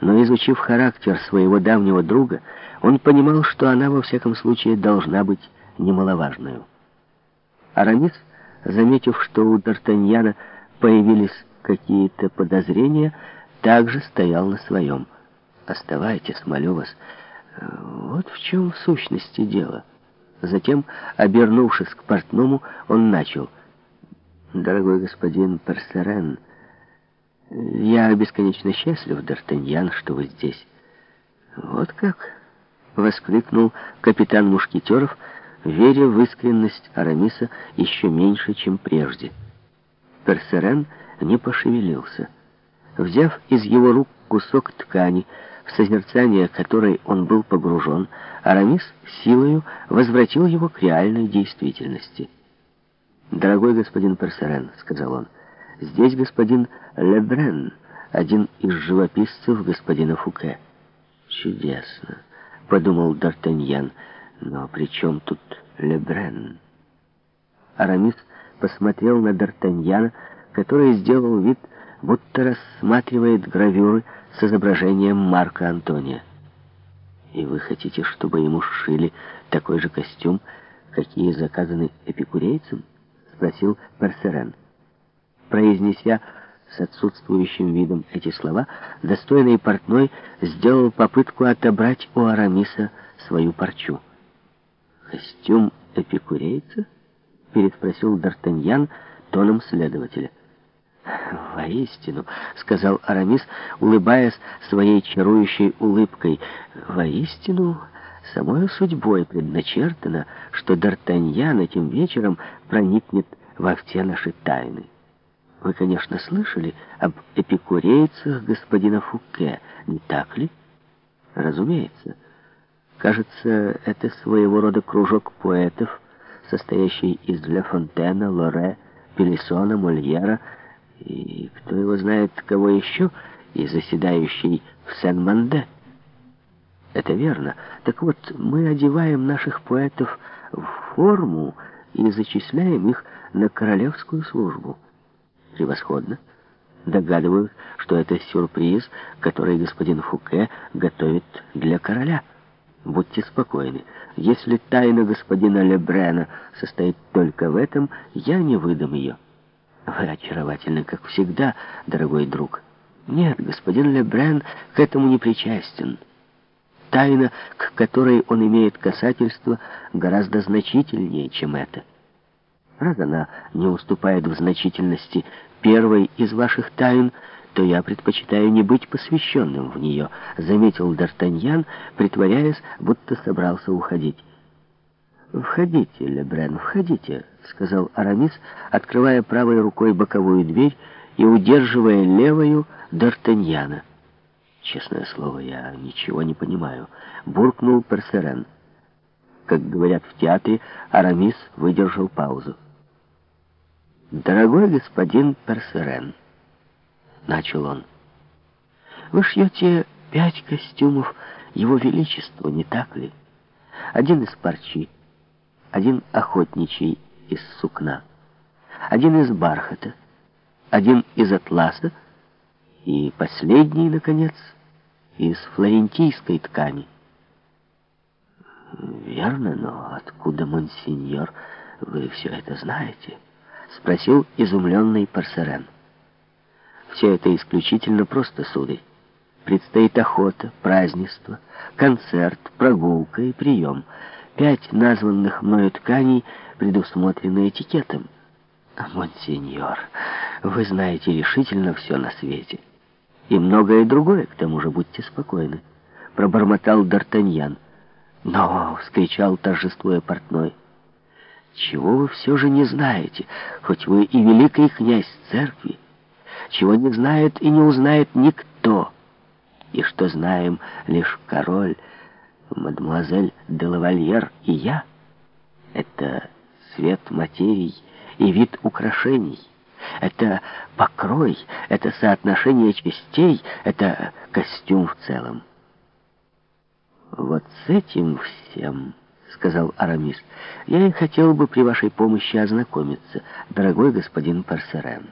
но изучив характер своего давнего друга, он понимал, что она во всяком случае должна быть немаловажной. Арамис, заметив, что у Д'Артаньяна появились какие-то подозрения, также стоял на своем. «Оставайтесь, молю вас. Вот в чем в сущности дело». Затем, обернувшись к портному, он начал. «Дорогой господин Персерен, я бесконечно счастлив, Д'Артаньян, что вы здесь». «Вот как?» — воскликнул капитан Мушкетеров, веря в искренность Арамиса еще меньше, чем прежде. Персерен не пошевелился. Взяв из его рук кусок ткани, в созерцание которой он был погружен, Арамис силою возвратил его к реальной действительности. «Дорогой господин Персерен», — сказал он, — «здесь господин Лебрен, один из живописцев господина Фуке». «Чудесно», — подумал Д'Артаньян, — «но при чем тут Лебрен?» Арамис посмотрел на Д'Артаньяна, который сделал вид, будто рассматривает гравюры с изображением Марка Антония. «И вы хотите, чтобы ему сшили такой же костюм, какие заказаны эпикурейцам?» — спросил Персерен. Произнеся с отсутствующим видом эти слова, достойный портной сделал попытку отобрать у Арамиса свою парчу. «Костюм эпикурейца?» — переспросил Д'Артаньян тоном следователя. «Воистину», — сказал Арамис, улыбаясь своей чарующей улыбкой, «воистину, самой судьбой предначертано, что Д'Артаньян этим вечером проникнет во все наши тайны. Вы, конечно, слышали об эпикурейцах господина Фуке, не так ли? Разумеется. Кажется, это своего рода кружок поэтов, состоящий из Ля Фонтена, Лоре, Пелесона, Мольера и кто его знает, кого еще, и заседающий в Сен-Манде. Это верно. Так вот, мы одеваем наших поэтов в форму и зачисляем их на королевскую службу. Превосходно. Догадываюсь, что это сюрприз, который господин Фуке готовит для короля. Будьте спокойны. Если тайна господина Лебрена состоит только в этом, я не выдам ее. Вы очаровательны, как всегда, дорогой друг. Нет, господин Лебрен к этому не причастен. Тайна, к которой он имеет касательство, гораздо значительнее, чем это. Раз она не уступает в значительности первой из ваших тайн, то я предпочитаю не быть посвященным в нее, заметил Д'Артаньян, притворяясь, будто собрался уходить. «Входите, Лебрен, входите», — сказал Арамис, открывая правой рукой боковую дверь и удерживая левою Д'Артаньяна. «Честное слово, я ничего не понимаю», — буркнул Персерен. Как говорят в театре, Арамис выдержал паузу. «Дорогой господин Персерен», — начал он, — «вы шьете пять костюмов Его Величеству, не так ли? Один из парчи, один охотничий из сукна, один из бархата, один из атласа и последний, наконец, из флорентийской ткани. «Верно, но откуда, монсеньор, вы все это знаете?» — спросил изумленный Парсерен. «Все это исключительно просто, сударь. Предстоит охота, празднество, концерт, прогулка и прием». Пять названных мною тканей предусмотрены этикетом. Монсеньор, вы знаете решительно все на свете. И многое другое, к тому же, будьте спокойны. Пробормотал Д'Артаньян. Но, — вскричал торжествуя портной, — чего вы все же не знаете, хоть вы и великий князь церкви, чего не знает и не узнает никто, и что знаем лишь король, мадемуазель де лавальер и я — это цвет материй и вид украшений. Это покрой, это соотношение частей, это костюм в целом. «Вот с этим всем, — сказал Арамис, — я и хотел бы при вашей помощи ознакомиться, дорогой господин Парсерен».